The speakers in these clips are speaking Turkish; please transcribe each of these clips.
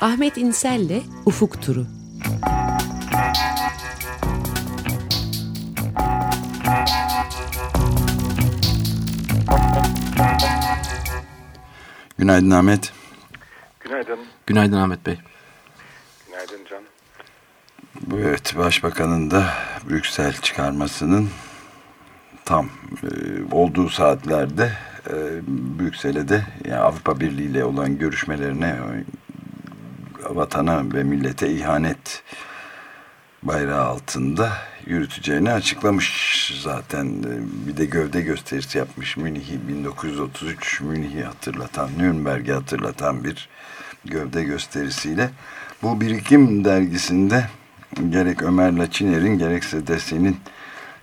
Ahmet İnsel'le Ufuk Turu. Günaydın Ahmet. Günaydın. Günaydın Ahmet Bey. Günaydın Can. Evet, Başbakanın da Brüksel çıkarmasının tam e, olduğu saatlerde e, Brüksel'e de yani Avrupa Birliği ile olan görüşmelerine vatana ve millete ihanet bayrağı altında yürüteceğini açıklamış zaten. E, bir de gövde gösterisi yapmış Münih'i 1933 Münih'i hatırlatan, Nürnberg'i hatırlatan bir gövde gösterisiyle. Bu birikim dergisinde gerek Ömer Laçiner'in gerekse de senin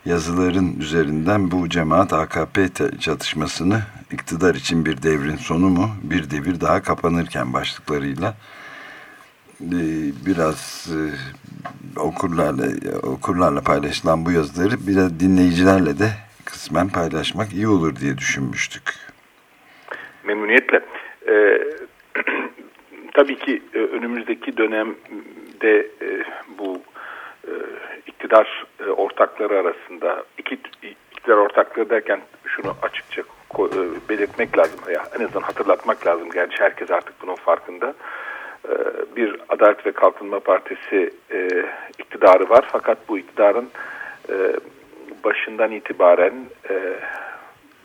yazıların üzerinden bu cemaat AKP çatışmasını iktidar için bir devrin sonu mu bir devir daha kapanırken başlıklarıyla biraz e, okurlarla okurlarla paylaşılan bu yazıları biraz dinleyicilerle de kısmen paylaşmak iyi olur diye düşünmüştük. Memnuniyetle. Ee, tabii ki e, önümüzdeki dönemde e, bu e, iktidar e, ortakları arasında iki iktidar ortakları derken şunu açıkça e, belirtmek lazım ya en azından hatırlatmak lazım. Gerçi herkes artık bunun farkında. E, bir Adalet ve Kalkınma Partisi e, iktidarı var fakat bu iktidarın e, başından itibaren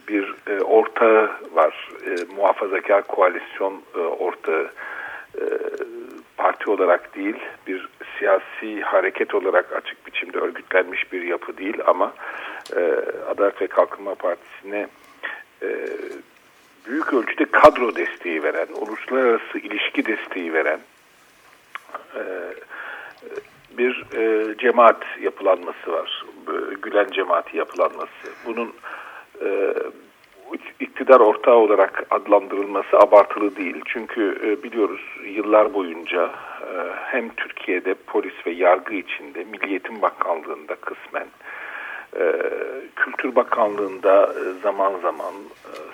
bir ortağı var. Muhafazakar koalisyon ortağı. Parti olarak değil, bir siyasi hareket olarak açık biçimde örgütlenmiş bir yapı değil ama Adalet ve Kalkınma Partisi'ne büyük ölçüde kadro desteği veren, uluslararası ilişki desteği veren e, bir e, cemaat yapılanması var. Gülen cemaati yapılanması. Bunun e, iktidar ortağı olarak adlandırılması abartılı değil. Çünkü e, biliyoruz yıllar boyunca e, hem Türkiye'de polis ve yargı içinde, Milliyetin Bakanlığı'nda kısmen, Kültür Bakanlığı'nda zaman zaman,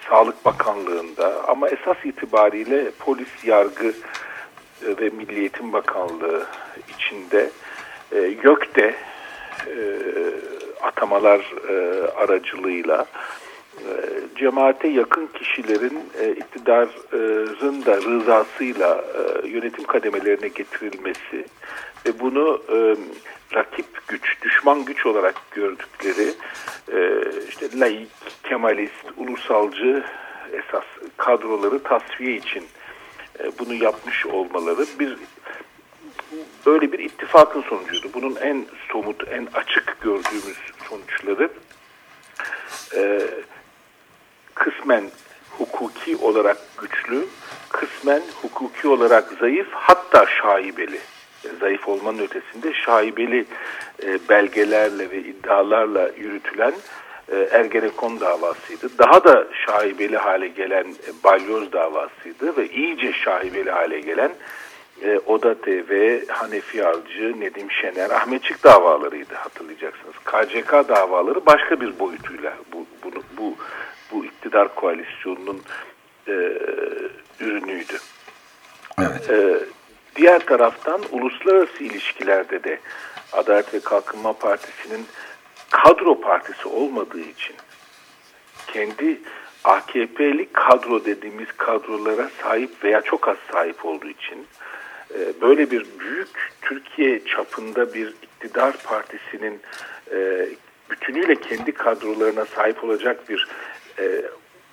Sağlık Bakanlığı'nda ama esas itibariyle polis, yargı ve Milliyetin Bakanlığı içinde YÖK'te atamalar aracılığıyla e, cemaate yakın kişilerin e, iktidarın da rızasıyla e, yönetim kademelerine getirilmesi ve bunu e, rakip güç, düşman güç olarak gördükleri e, işte laik, kemalist, ulusalcı esas kadroları tasfiye için e, bunu yapmış olmaları bir böyle bir ittifakın sonucuydu. Bunun en somut, en açık gördüğümüz sonuçları e, kısmen hukuki olarak güçlü, kısmen hukuki olarak zayıf hatta şaibeli. Zayıf olmanın ötesinde şaibeli e, belgelerle ve iddialarla yürütülen e, Ergenekon davasıydı. Daha da şaibeli hale gelen e, Balyoz davasıydı ve iyice şaibeli hale gelen e, Oda TV, Hanefi Avcı, Nedim Şener, Ahmetçik davalarıydı hatırlayacaksınız. KCK davaları başka bir boyutuyla bu, bunu, bu bu iktidar koalisyonunun e, ürünüydü. Evet. E, diğer taraftan uluslararası ilişkilerde de Adalet ve Kalkınma Partisi'nin kadro partisi olmadığı için kendi AKP'li kadro dediğimiz kadrolara sahip veya çok az sahip olduğu için e, böyle bir büyük Türkiye çapında bir iktidar partisinin e, bütünüyle kendi kadrolarına sahip olacak bir e,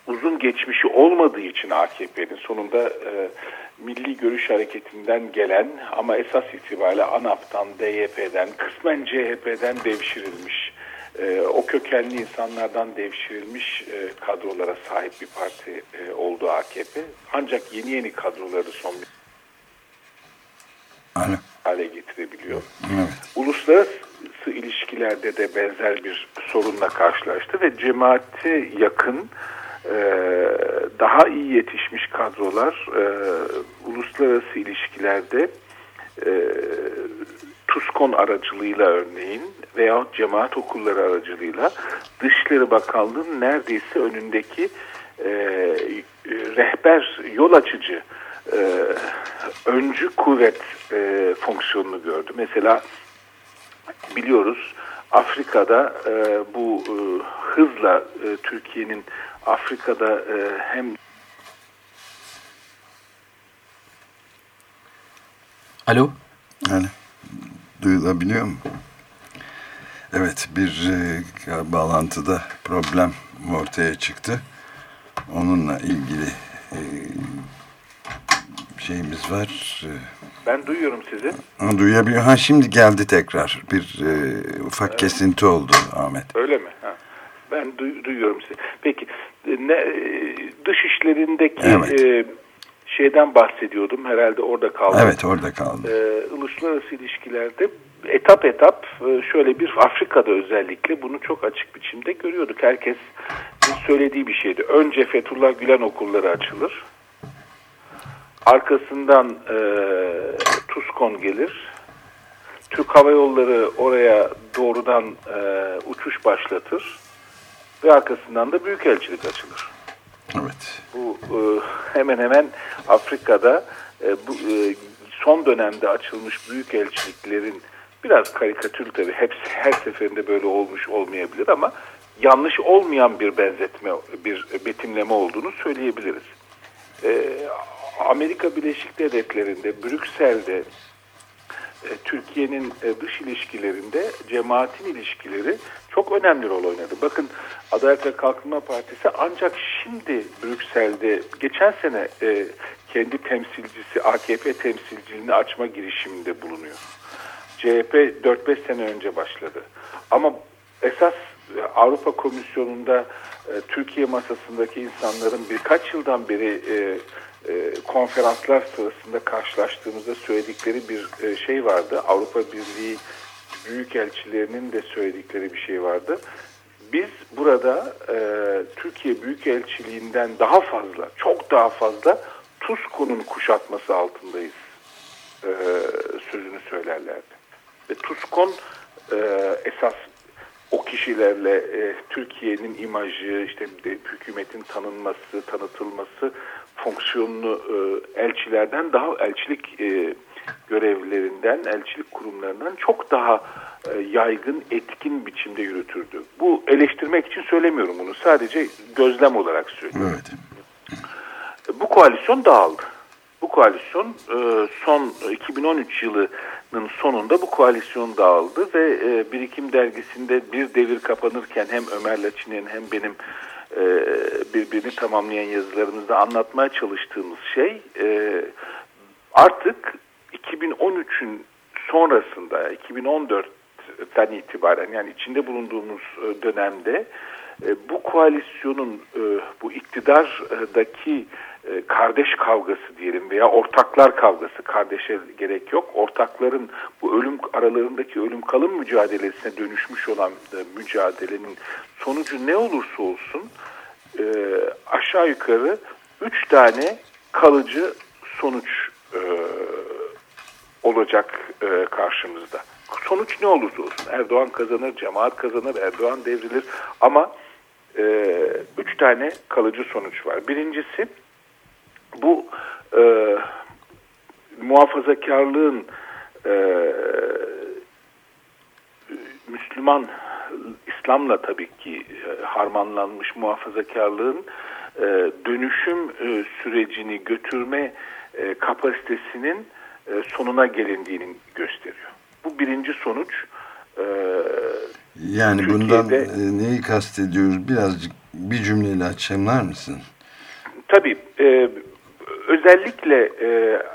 uzun geçmişi olmadığı için AKP'nin sonunda e, Milli Görüş Hareketi'nden gelen ama esas itibariyle ANAP'tan, DYP'den, kısmen CHP'den devşirilmiş, e, o kökenli insanlardan devşirilmiş e, kadrolara sahip bir parti e, oldu AKP. Ancak yeni yeni kadroları son bir hale getirebiliyor. Evet. Uluslararası ilişkilerde de benzer bir sorunla karşılaştı ve cemaate yakın e, daha iyi yetişmiş kadrolar e, uluslararası ilişkilerde e, TUSKON aracılığıyla örneğin veya cemaat okulları aracılığıyla Dışişleri Bakanlığı'nın neredeyse önündeki e, rehber, yol açıcı e, öncü kuvvet e, fonksiyonunu gördü. Mesela biliyoruz Afrika'da e, bu e, hızla e, Türkiye'nin Afrika'da e, hem Alo? Yani duyulabiliyor mu? Evet bir e, bağlantıda problem ortaya çıktı. Onunla ilgili e, şeyimiz var. E, ben duyuyorum sizi. Ha, duyabiliyor. Ha şimdi geldi tekrar. Bir e, ufak evet. kesinti oldu Ahmet. Öyle mi? Ha. Ben duy, duyuyorum sizi. Peki ne, e, dış işlerindeki evet. e, şeyden bahsediyordum. Herhalde orada kaldı. Evet orada kaldı. E, uluslararası ilişkilerde etap etap e, şöyle bir Afrika'da özellikle bunu çok açık biçimde görüyorduk. Herkes söylediği bir şeydi. Önce Fethullah Gülen okulları açılır. Arkasından e, TUSKON gelir. Türk Hava Yolları oraya doğrudan e, uçuş başlatır. Ve arkasından da Büyükelçilik açılır. Evet. Bu e, hemen hemen Afrika'da e, bu e, son dönemde açılmış büyükelçiliklerin biraz karikatür tabii hepsi her seferinde böyle olmuş olmayabilir ama yanlış olmayan bir benzetme, bir betimleme olduğunu söyleyebiliriz. Ee, Amerika Birleşik Devletleri'nde, Brüksel'de, e, Türkiye'nin e, dış ilişkilerinde cemaatin ilişkileri çok önemli rol oynadı. Bakın Adalet ve Kalkınma Partisi ancak şimdi Brüksel'de geçen sene e, kendi temsilcisi AKP temsilciliğini açma girişiminde bulunuyor. CHP 4-5 sene önce başladı. Ama esas Avrupa Komisyonu'nda Türkiye masasındaki insanların birkaç yıldan beri konferanslar sırasında karşılaştığımızda söyledikleri bir e, şey vardı. Avrupa Birliği büyükelçilerinin de söyledikleri bir şey vardı. Biz burada e, Türkiye Büyükelçiliğinden daha fazla, çok daha fazla TUSKO'nun kuşatması altındayız e, sözünü söylerlerdi. Ve TUSKON e, esas o kişilerle e, Türkiye'nin imajı, işte de, hükümetin tanınması, tanıtılması fonksiyonunu e, elçilerden daha elçilik e, görevlilerinden, elçilik kurumlarından çok daha e, yaygın, etkin biçimde yürütürdü. Bu eleştirmek için söylemiyorum bunu. Sadece gözlem olarak söylüyorum. Evet. Bu koalisyon dağıldı. Bu koalisyon e, son 2013 yılının sonunda bu koalisyon dağıldı ve e, Birikim Dergisi'nde bir devir kapanırken hem Ömer Laçin'in hem benim e, birbirini tamamlayan yazılarımızda anlatmaya çalıştığımız şey artık 2013'ün sonrasında 2014'ten itibaren yani içinde bulunduğumuz dönemde bu koalisyonun bu iktidardaki e, kardeş kavgası diyelim veya ortaklar kavgası kardeşe gerek yok. Ortakların bu ölüm aralarındaki ölüm kalım mücadelesine dönüşmüş olan e, mücadelenin sonucu ne olursa olsun e, aşağı yukarı üç tane kalıcı sonuç e, olacak e, karşımızda. Sonuç ne olursa olsun Erdoğan kazanır, cemaat kazanır, Erdoğan devrilir ama e, üç tane kalıcı sonuç var. Birincisi bu e, muhafazakarlığın e, Müslüman İslam'la tabii ki e, harmanlanmış muhafazakarlığın e, dönüşüm e, sürecini götürme e, kapasitesinin e, sonuna gelindiğini gösteriyor. Bu birinci sonuç. E, yani Türkiye'de, bundan e, neyi kastediyoruz? Birazcık bir cümleyle açımlar mısın? Tabii. E, özellikle e,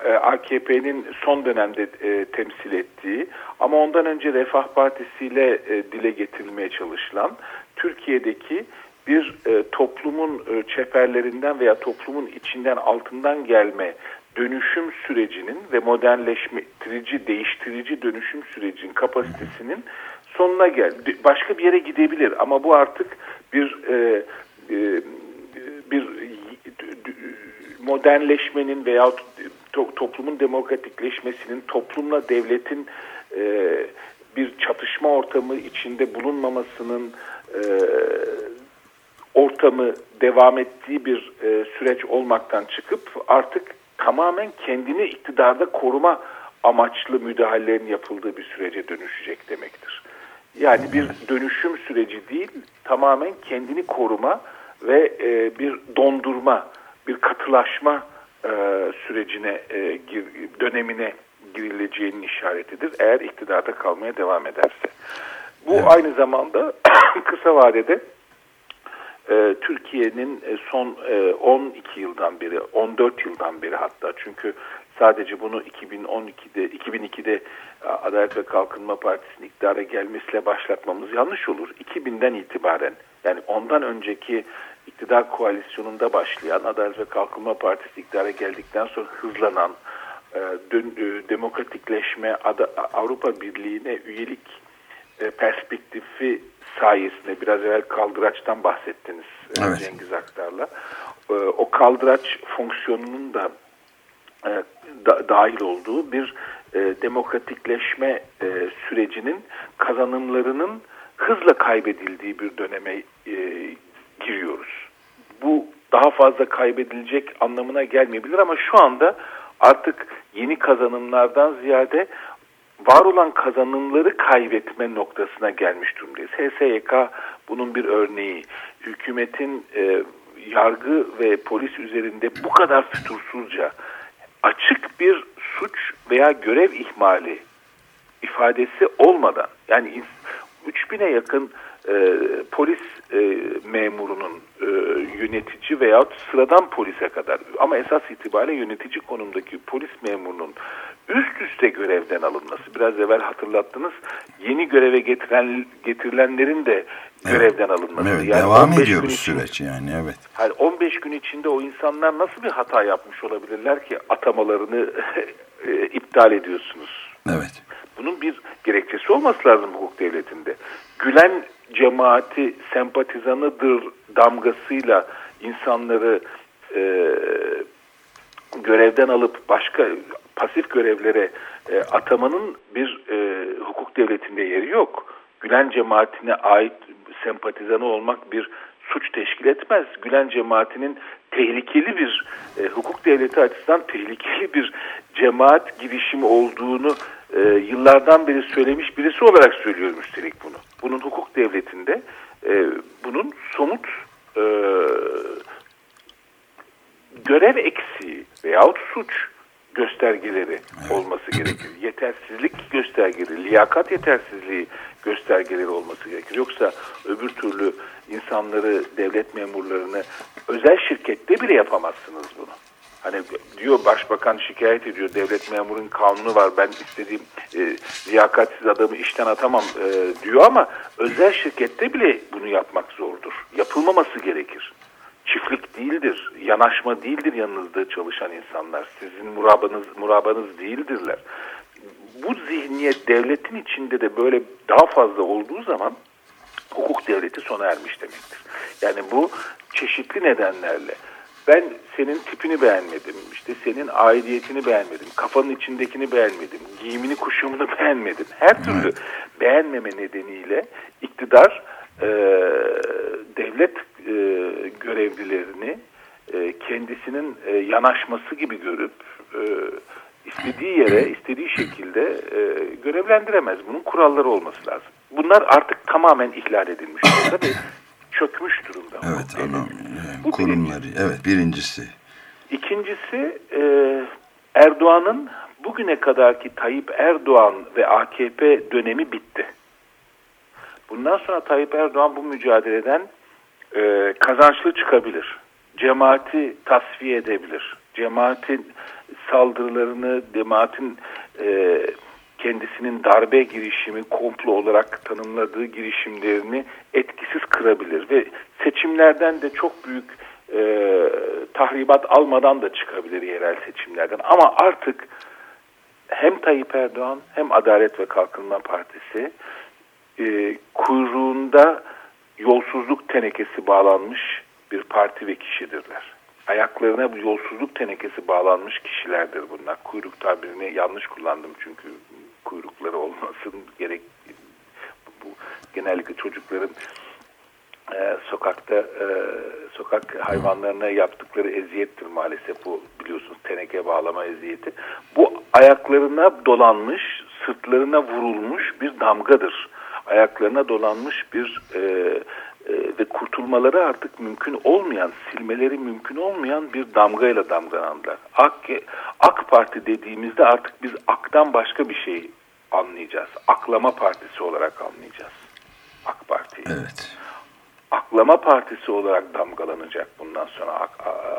e AKP'nin son dönemde e, temsil ettiği ama ondan önce Refah Partisi ile e, dile getirilmeye çalışılan Türkiye'deki bir e, toplumun e, çeperlerinden veya toplumun içinden altından gelme dönüşüm sürecinin ve modernleştirici, değiştirici dönüşüm sürecinin kapasitesinin sonuna geldi. Başka bir yere gidebilir ama bu artık bir e, e, bir modernleşmenin veya to toplumun demokratikleşmesinin, toplumla devletin e, bir çatışma ortamı içinde bulunmamasının e, ortamı devam ettiği bir e, süreç olmaktan çıkıp artık tamamen kendini iktidarda koruma amaçlı müdahalelerin yapıldığı bir sürece dönüşecek demektir. Yani bir dönüşüm süreci değil, tamamen kendini koruma ve e, bir dondurma, bir katılaşma e, sürecine, e, gir, dönemine girileceğinin işaretidir. Eğer iktidarda kalmaya devam ederse. Bu evet. aynı zamanda kısa vadede e, Türkiye'nin e, son e, 12 yıldan beri, 14 yıldan beri hatta çünkü sadece bunu 2012'de 2002'de Adalet ve Kalkınma Partisi'nin iktidara gelmesiyle başlatmamız yanlış olur. 2000'den itibaren yani ondan önceki iktidar koalisyonunda başlayan Adalet ve Kalkınma Partisi iktidara geldikten sonra hızlanan e, dön, e, demokratikleşme, Ada, Avrupa Birliği'ne üyelik e, perspektifi sayesinde biraz evvel kaldıraçtan bahsettiniz e, evet. Cengiz Aktar'la. E, o kaldıraç fonksiyonunun da e, da, dahil olduğu bir e, demokratikleşme e, sürecinin kazanımlarının hızla kaybedildiği bir döneme e, giriyoruz. Bu daha fazla kaybedilecek anlamına gelmeyebilir ama şu anda artık yeni kazanımlardan ziyade var olan kazanımları kaybetme noktasına gelmiş durumdayız. HSYK bunun bir örneği. Hükümetin e, yargı ve polis üzerinde bu kadar fütursuzca açık bir suç veya görev ihmali ifadesi olmadan yani 3000'e yakın e, polis e, memurunun e, yönetici veya sıradan polise kadar ama esas itibariyle yönetici konumdaki polis memurunun üst üste görevden alınması. Biraz evvel hatırlattınız. Yeni göreve getiren getirilenlerin de görevden evet. alınması. Evet, yani devam ediyor bu süreç yani evet. Yani 15 gün içinde o insanlar nasıl bir hata yapmış olabilirler ki atamalarını e, iptal ediyorsunuz? Evet. Bunun bir gerekçesi olması lazım hukuk devletinde. Gülen cemaati sempatizanıdır damgasıyla insanları e, görevden alıp başka pasif görevlere e, atamanın bir e, hukuk devletinde yeri yok. Gülen cemaatine ait sempatizanı olmak bir suç teşkil etmez. Gülen cemaatinin tehlikeli bir e, hukuk devleti açısından tehlikeli bir cemaat girişimi olduğunu e, yıllardan beri söylemiş birisi olarak söylüyorum üstelik bunu. Bunun hukuk devletinde e, bunun somut e, görev eksiği veyahut suç göstergeleri olması gerekir. Yetersizlik göstergeleri, liyakat yetersizliği göstergeleri olması gerekir. Yoksa öbür türlü insanları, devlet memurlarını özel şirkette bile yapamazsınız bunu. Hani diyor başbakan şikayet ediyor devlet memurun kanunu var ben istediğim e, liyakatsiz adamı işten atamam e, diyor ama özel şirkette bile bunu yapmak zordur. Yapılmaması gerekir. Çiftlik değildir, yanaşma değildir yanınızda çalışan insanlar. Sizin murabanız, murabanız değildirler. Bu zihniyet devletin içinde de böyle daha fazla olduğu zaman hukuk devleti sona ermiş demektir. Yani bu çeşitli nedenlerle ben senin tipini beğenmedim, işte senin aidiyetini beğenmedim, kafanın içindekini beğenmedim, giyimini kuşamını beğenmedim. Her türlü beğenmeme nedeniyle iktidar e, devlet e, görevlilerini e, kendisinin e, yanaşması gibi görüp e, istediği yere, istediği şekilde e, görevlendiremez. Bunun kuralları olması lazım. Bunlar artık tamamen ihlal edilmiş durumda ve çökmüş durumda. Evet, yani, bu kurumları. Birinci. Evet, birincisi. İkincisi e, Erdoğan'ın bugüne kadarki Tayyip Erdoğan ve AKP dönemi bitti. Bundan sonra Tayyip Erdoğan bu mücadeleden e, kazançlı çıkabilir. Cemaati tasfiye edebilir. Cemaatin saldırılarını, cemaatin e, kendisinin darbe girişimi komplo olarak tanımladığı girişimlerini etkisiz kırabilir ve seçimlerden de çok büyük e, tahribat almadan da çıkabilir yerel seçimlerden. Ama artık hem Tayyip Erdoğan hem Adalet ve Kalkınma Partisi e, kuyruğunda yolsuzluk tenekesi bağlanmış bir parti ve kişidirler. Ayaklarına bu yolsuzluk tenekesi bağlanmış kişilerdir bunlar. Kuyruk tabirini yanlış kullandım çünkü olmasın gerek bu genellikle çocukların e, sokakta e, sokak hayvanlarına yaptıkları eziyettir maalesef bu biliyorsunuz tenek teke bağlama eziyeti. Bu ayaklarına dolanmış, sırtlarına vurulmuş bir damgadır. Ayaklarına dolanmış bir e, e, ve kurtulmaları artık mümkün olmayan, silmeleri mümkün olmayan bir damgayla damgalandılar. AK, AK Parti dediğimizde artık biz aktan başka bir şey anlayacağız. Aklama partisi olarak anlayacağız. AK Parti'yi. Evet. Aklama partisi olarak damgalanacak bundan sonra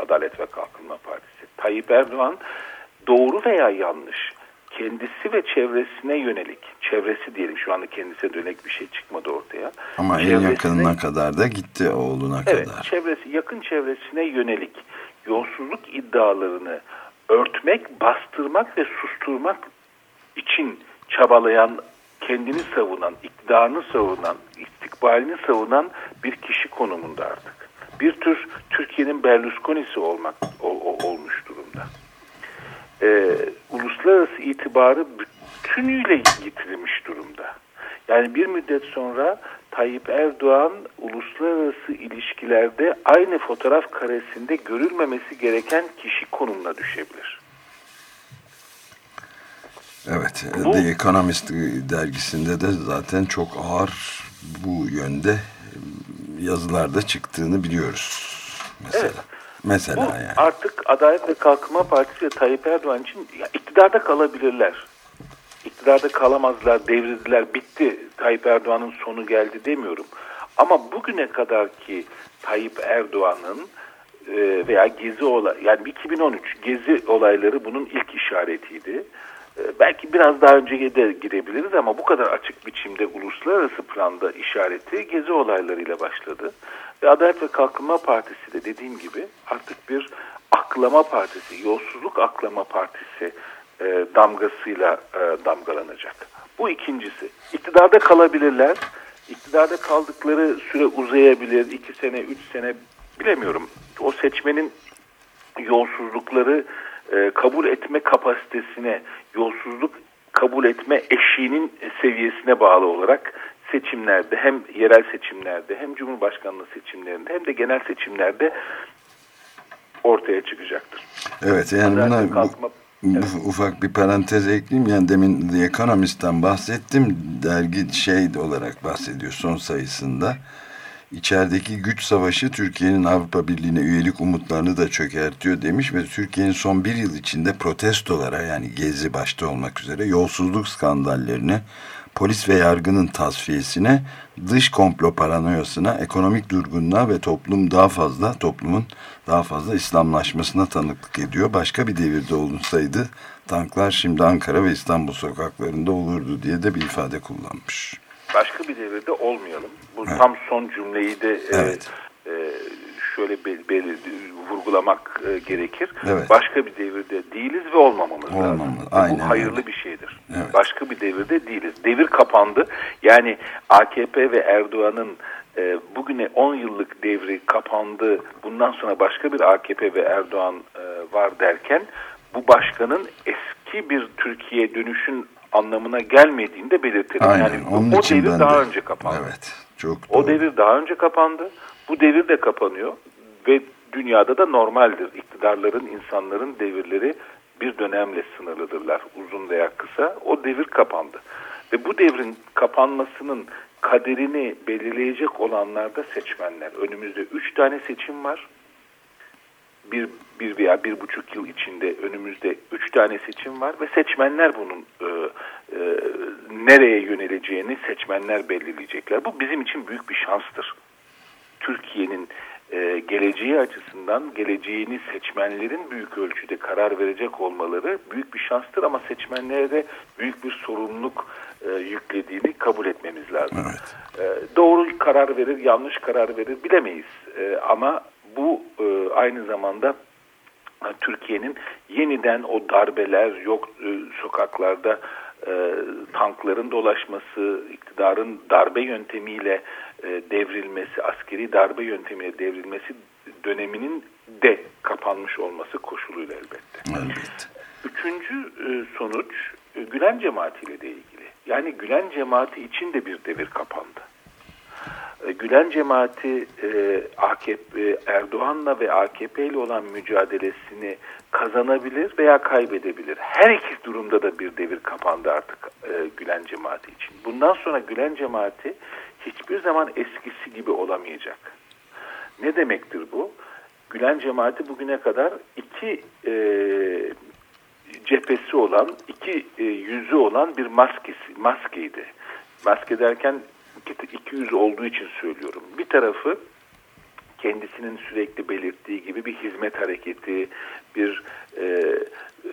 Adalet ve Kalkınma Partisi. Tayyip Erdoğan doğru veya yanlış kendisi ve çevresine yönelik, çevresi diyelim şu anda kendisine dönelik bir şey çıkmadı ortaya. Ama en yakınına kadar da gitti oğluna evet, kadar. çevresi, yakın çevresine yönelik yolsuzluk iddialarını örtmek, bastırmak ve susturmak için çabalayan, kendini savunan, iktidarını savunan, istikbalini savunan bir kişi konumunda artık. Bir tür Türkiye'nin Berlusconi'si olmak o, o, olmuş durumda. Ee, uluslararası itibarı bütünüyle yitirilmiş durumda. Yani bir müddet sonra Tayyip Erdoğan uluslararası ilişkilerde aynı fotoğraf karesinde görülmemesi gereken kişi konumuna düşebilir. Evet, bu, The Economist dergisinde de zaten çok ağır bu yönde yazılarda çıktığını biliyoruz. Mesela. Evet. Mesela bu yani. Artık Adalet ve Kalkınma Partisi ve Tayyip Erdoğan için ya, iktidarda kalabilirler. İktidarda kalamazlar, devrildiler, bitti. Tayyip Erdoğan'ın sonu geldi demiyorum. Ama bugüne kadar ki Tayyip Erdoğan'ın e, veya Gezi olay yani 2013 Gezi olayları bunun ilk işaretiydi. E, belki biraz daha önceye de girebiliriz ama bu kadar açık biçimde uluslararası planda işareti Gezi olaylarıyla başladı. Ve Adalet ve Kalkınma Partisi de dediğim gibi artık bir aklama partisi, yolsuzluk aklama partisi e, damgasıyla e, damgalanacak. Bu ikincisi. İktidarda kalabilirler. İktidarda kaldıkları süre uzayabilir. iki sene, üç sene bilemiyorum. O seçmenin yolsuzlukları e, kabul etme kapasitesine, yolsuzluk kabul etme eşiğinin seviyesine bağlı olarak seçimlerde hem yerel seçimlerde hem Cumhurbaşkanlığı seçimlerinde hem de genel seçimlerde ortaya çıkacaktır. Evet yani buna kalkma, evet. ufak bir parantez ekleyeyim. Yani demin The Economist'ten bahsettim. Dergi şey olarak bahsediyor son sayısında. İçerideki güç savaşı Türkiye'nin Avrupa Birliği'ne üyelik umutlarını da çökertiyor demiş ve Türkiye'nin son bir yıl içinde protestolara yani Gezi başta olmak üzere yolsuzluk skandallerine polis ve yargının tasfiyesine, dış komplo paranoyasına, ekonomik durgunluğa ve toplum daha fazla, toplumun daha fazla İslamlaşmasına tanıklık ediyor. Başka bir devirde olunsaydı tanklar şimdi Ankara ve İstanbul sokaklarında olurdu diye de bir ifade kullanmış. Başka bir devirde olmayalım. Bu evet. tam son cümleyi de evet. e, e, şöyle bel, bel, vurgulamak e, gerekir. Evet. Başka bir devirde değiliz ve olmamamız Olmamalı. lazım. Aynen Bu hayırlı öyle. bir şeydir. Evet. Başka bir devirde değiliz. Devir kapandı. Yani AKP ve Erdoğan'ın e, bugüne 10 yıllık devri kapandı. Bundan sonra başka bir AKP ve Erdoğan e, var derken bu başkanın eski bir Türkiye dönüşün anlamına gelmediğini de belirtelim. Aynen. Yani Onun o devir daha de. önce kapandı. Evet. Çok o devir daha önce kapandı. Bu devir de kapanıyor ve dünyada da normaldir. İktidarların, insanların devirleri bir dönemle sınırlıdırlar. Uzun veya kısa. O devir kapandı. Ve bu devrin kapanmasının kaderini belirleyecek olanlar da seçmenler. Önümüzde üç tane seçim var. Bir, bir veya bir buçuk yıl içinde önümüzde üç tane seçim var ve seçmenler bunun e, e, nereye yöneleceğini seçmenler belirleyecekler. Bu bizim için büyük bir şanstır. Türkiye'nin e, geleceği açısından geleceğini seçmenlerin büyük ölçüde karar verecek olmaları büyük bir şanstır ama seçmenlere de büyük bir sorumluluk e, yüklediğini kabul etmemiz lazım. Evet. E, doğru karar verir, yanlış karar verir bilemeyiz e, ama aynı zamanda Türkiye'nin yeniden o darbeler yok e, sokaklarda e, tankların dolaşması, iktidarın darbe yöntemiyle e, devrilmesi, askeri darbe yöntemiyle devrilmesi döneminin de kapanmış olması koşuluyla elbette. elbette. Üçüncü e, sonuç e, Gülen cemaatiyle de ilgili. Yani Gülen cemaati için de bir devir kapandı. E, Gülen cemaati e, AKP Erdoğan'la ve AKP ile olan mücadelesini kazanabilir veya kaybedebilir. Her iki durumda da bir devir kapandı artık e, Gülen cemaati için. Bundan sonra Gülen cemaati hiçbir zaman eskisi gibi olamayacak. Ne demektir bu? Gülen cemaati bugüne kadar iki e, cephesi olan, iki e, yüzü olan bir maskesi, maskeydi. Maske derken iki, iki yüz olduğu için söylüyorum. Bir tarafı kendisinin sürekli belirttiği gibi bir hizmet hareketi, bir e, e,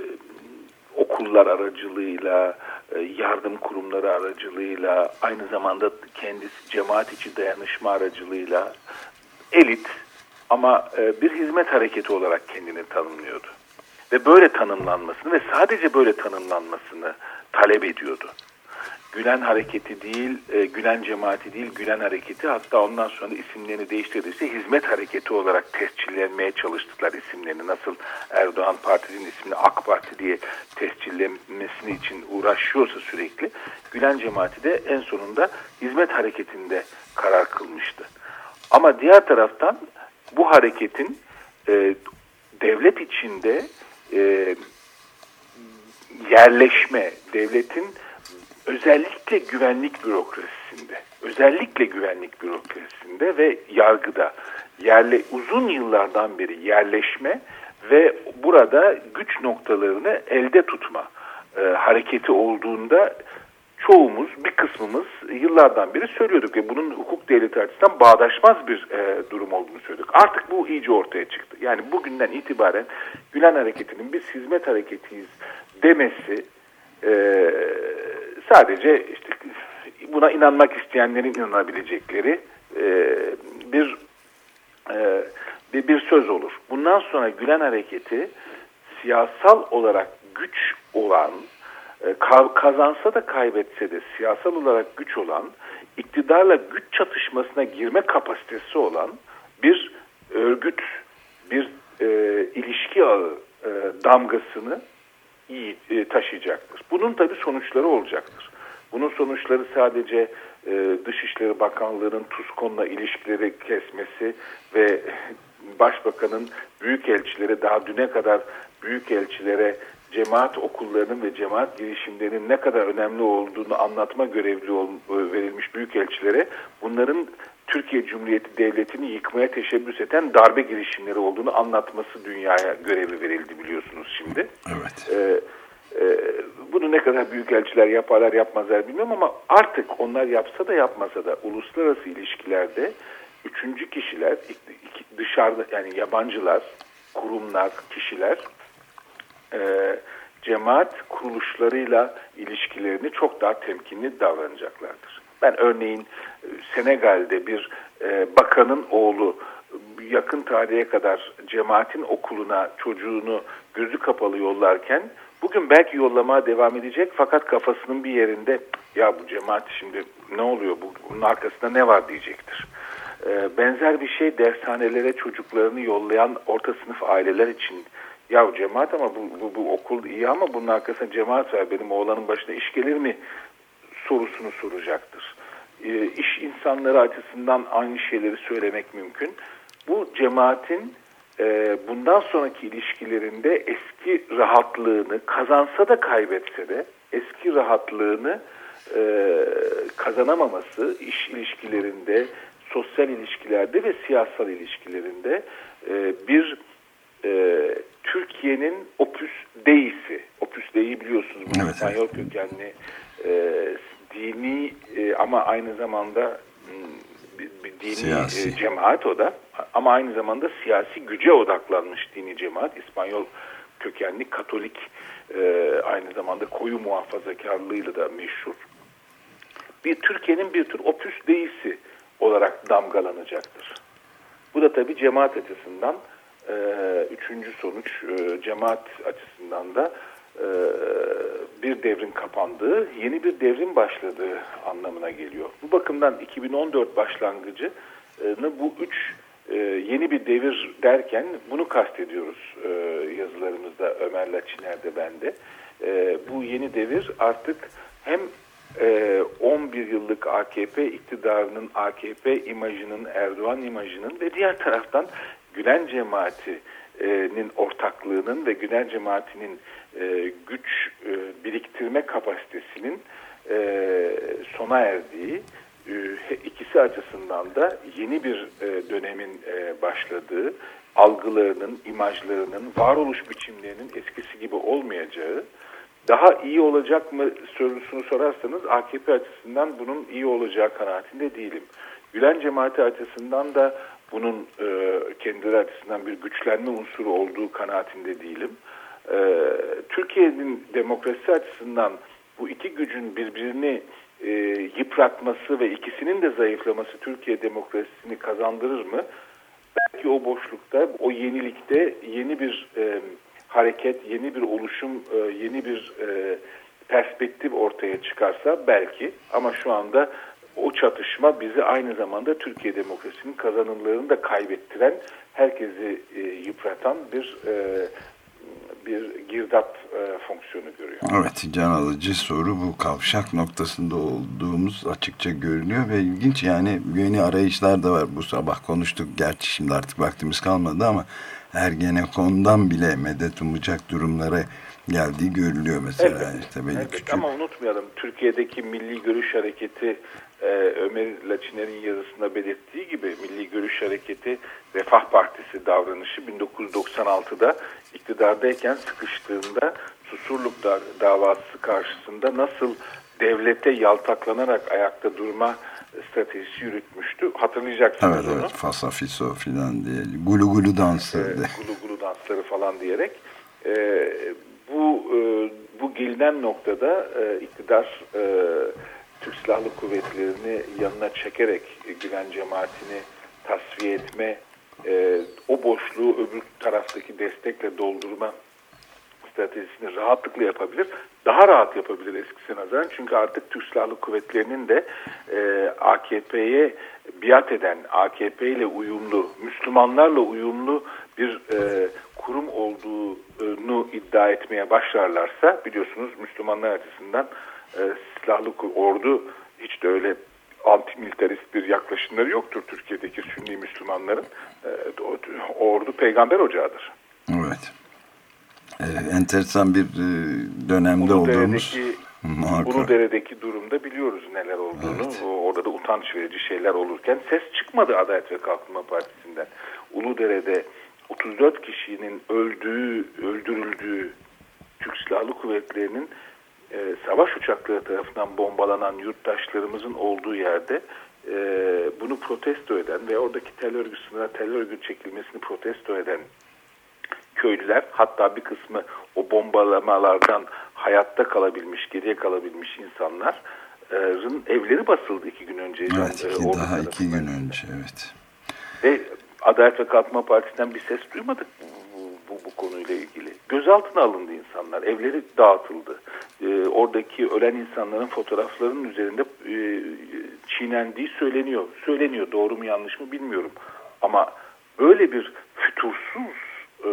okullar aracılığıyla, e, yardım kurumları aracılığıyla, aynı zamanda kendisi cemaat içi dayanışma aracılığıyla elit ama e, bir hizmet hareketi olarak kendini tanımlıyordu. Ve böyle tanımlanmasını ve sadece böyle tanımlanmasını talep ediyordu. Gülen hareketi değil, e, Gülen cemaati değil, Gülen hareketi hatta ondan sonra isimlerini değiştirdiyse hizmet hareketi olarak tescillenmeye çalıştılar isimlerini. Nasıl Erdoğan Parti'nin ismini AK Parti diye tescillenmesini için uğraşıyorsa sürekli Gülen cemaati de en sonunda hizmet hareketinde karar kılmıştı. Ama diğer taraftan bu hareketin e, devlet içinde e, yerleşme, devletin özellikle güvenlik bürokrasisinde, özellikle güvenlik bürokrasisinde ve yargıda yerle uzun yıllardan beri yerleşme ve burada güç noktalarını elde tutma e, hareketi olduğunda çoğumuz, bir kısmımız yıllardan beri söylüyorduk ve bunun hukuk devleti açısından bağdaşmaz bir e, durum olduğunu söyledik. Artık bu iyice ortaya çıktı. Yani bugünden itibaren Gülen Hareketi'nin biz hizmet hareketiyiz demesi e, sadece işte buna inanmak isteyenlerin inanabilecekleri e, bir, e, bir bir söz olur. Bundan sonra Gülen Hareketi siyasal olarak güç olan e, kazansa da kaybetse de siyasal olarak güç olan, iktidarla güç çatışmasına girme kapasitesi olan bir örgüt, bir e, ilişki ağı e, damgasını iyi e, taşıyacaktır. Bunun tabi sonuçları olacaktır. Bunun sonuçları sadece e, Dışişleri Bakanlığı'nın TUSKON'la ilişkileri kesmesi ve Başbakanın büyükelçilere daha düne kadar büyükelçilere cemaat okullarının ve cemaat girişimlerinin ne kadar önemli olduğunu anlatma görevli ol, verilmiş büyükelçilere bunların Türkiye Cumhuriyeti Devleti'ni yıkmaya teşebbüs eden darbe girişimleri olduğunu anlatması dünyaya görevi verildi biliyorsunuz şimdi. Evet. Ee, e, bunu ne kadar büyükelçiler yaparlar yapmazlar bilmiyorum ama artık onlar yapsa da yapmasa da uluslararası ilişkilerde üçüncü kişiler dışarıda yani yabancılar, kurumlar, kişiler e, cemaat kuruluşlarıyla ilişkilerini çok daha temkinli davranacaklardır. Ben örneğin e, Senegal'de bir e, bakanın oğlu yakın tarihe kadar cemaatin okuluna çocuğunu gözü kapalı yollarken bugün belki yollamaya devam edecek fakat kafasının bir yerinde ya bu cemaat şimdi ne oluyor? Bunun arkasında ne var? diyecektir. E, benzer bir şey dershanelere çocuklarını yollayan orta sınıf aileler için ya cemaat ama bu, bu, bu okul iyi ama bunun arkasında cemaat var. Benim oğlanın başına iş gelir mi sorusunu soracaktır. E, iş insanları açısından aynı şeyleri söylemek mümkün. Bu cemaatin e, bundan sonraki ilişkilerinde eski rahatlığını kazansa da kaybetse de eski rahatlığını e, kazanamaması iş ilişkilerinde, sosyal ilişkilerde ve siyasal ilişkilerinde e, bir e, Türkiye'nin Opus Dei'si. Opus Dei'yi biliyorsunuz bu evet, İspanyol evet. kökenli e, dini e, ama aynı zamanda bir, bir dini e, cemaat o da ama aynı zamanda siyasi güce odaklanmış dini cemaat İspanyol kökenli Katolik e, aynı zamanda koyu muhafazakarlığıyla da meşhur. Bir Türkiye'nin bir tür Opus Dei'si olarak damgalanacaktır. Bu da tabi cemaat açısından e, üçüncü sonuç e, cemaat açısından da bir devrin kapandığı, yeni bir devrin başladığı anlamına geliyor. Bu bakımdan 2014 başlangıcı bu üç e, yeni bir devir derken bunu kastediyoruz e, yazılarımızda Ömer Laçiner'de bende. E, bu yeni devir artık hem e, 11 yıllık AKP iktidarının AKP imajının, Erdoğan imajının ve diğer taraftan Gülen cemaati Cemaati'nin ortaklığının ve Gülen Cemaati'nin e, güç e, biriktirme kapasitesinin e, sona erdiği e, ikisi açısından da yeni bir e, dönemin e, başladığı algılarının, imajlarının, varoluş biçimlerinin eskisi gibi olmayacağı daha iyi olacak mı sorusunu sorarsanız AKP açısından bunun iyi olacağı kanaatinde değilim. Gülen cemaati açısından da bunun e, kendileri açısından bir güçlenme unsuru olduğu kanaatinde değilim. E, Türkiye'nin demokrasi açısından bu iki gücün birbirini e, yıpratması ve ikisinin de zayıflaması Türkiye demokrasisini kazandırır mı? Belki o boşlukta, o yenilikte yeni bir e, hareket, yeni bir oluşum, e, yeni bir e, perspektif ortaya çıkarsa belki ama şu anda o çatışma bizi aynı zamanda Türkiye demokrasinin kazanımlarını da kaybettiren, herkesi e, yıpratan bir e, bir girdap e, fonksiyonu görüyor. Evet, can alıcı soru bu kavşak noktasında olduğumuz açıkça görünüyor ve ilginç yani yeni arayışlar da var. Bu sabah konuştuk gerçi şimdi artık vaktimiz kalmadı ama Ergenekon'dan bile medet umacak durumlara geldiği görülüyor mesela. Evet, işte evet. Küçük... ama unutmayalım Türkiye'deki Milli Görüş Hareketi e, Ömer Laçiner'in yazısında belirttiği gibi Milli Görüş Hareketi Refah Partisi davranışı 1996'da iktidardayken sıkıştığında Susurluk davası karşısında nasıl devlete yaltaklanarak ayakta durma stratejisi yürütmüştü. Hatırlayacaksınız evet, onu. Evet, fasafiso filan diye. Gulu gulu dansları. E, gulu gulu dansları falan diyerek. E, bu e, bu gelinen noktada e, iktidar e, Türk Silahlı Kuvvetleri'ni yanına çekerek güven cemaatini tasfiye etme, e, o boşluğu öbür taraftaki destekle doldurma stratejisini rahatlıkla yapabilir. Daha rahat yapabilir eskisine nazaran. Çünkü artık Türk Silahlı Kuvvetleri'nin de e, AKP'ye biat eden, AKP ile uyumlu, Müslümanlarla uyumlu bir e, kurum olduğunu iddia etmeye başlarlarsa biliyorsunuz Müslümanlar açısından e, silahlı ordu hiç de öyle antimilitarist bir yaklaşımları yoktur Türkiye'deki Sünni Müslümanların. E, ordu peygamber ocağıdır. Evet. Ee, enteresan bir e, dönemde olduğumuz Uludere'deki durumda biliyoruz neler olduğunu. Evet. Orada da utanç verici şeyler olurken ses çıkmadı Adalet ve Kalkınma Partisi'nden. Uludere'de 34 kişinin öldüğü, öldürüldüğü Türk Silahlı Kuvvetleri'nin e, savaş uçakları tarafından bombalanan yurttaşlarımızın olduğu yerde e, bunu protesto eden ve oradaki tel örgüsüne tel örgü çekilmesini protesto eden köylüler hatta bir kısmı o bombalamalardan hayatta kalabilmiş, geriye kalabilmiş insanların evleri basıldı iki gün önce. Evet, iki, daha iki gün önce evet. Ve Adalet ve Kalkınma Partisi'nden bir ses duymadık bu, bu, bu konuyla ilgili. Gözaltına alındı insanlar, evleri dağıtıldı. Ee, oradaki ölen insanların fotoğraflarının üzerinde e, çiğnendiği söyleniyor. Söyleniyor, doğru mu yanlış mı bilmiyorum. Ama böyle bir fütursuz, e,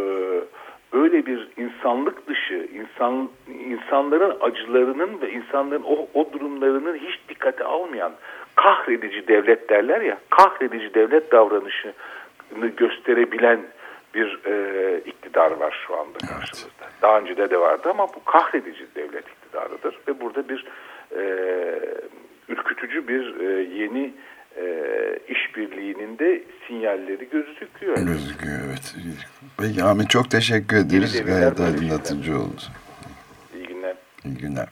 öyle bir insanlık dışı, insan insanların acılarının ve insanların o, o durumlarının hiç dikkate almayan kahredici devlet derler ya, kahredici devlet davranışı gösterebilen bir e, iktidar var şu anda karşımızda. Evet. Daha önce de de vardı ama bu kahredici devlet iktidarıdır ve burada bir e, ürkütücü bir e, yeni e, işbirliğinin de sinyalleri gözüküyor. Gözüküyor evet. Peki Ahmet çok teşekkür ederiz. Gayet aydınlatıcı oldu. İyi günler. İyi günler.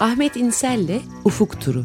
Ahmet İnsel'le Ufuk Turu.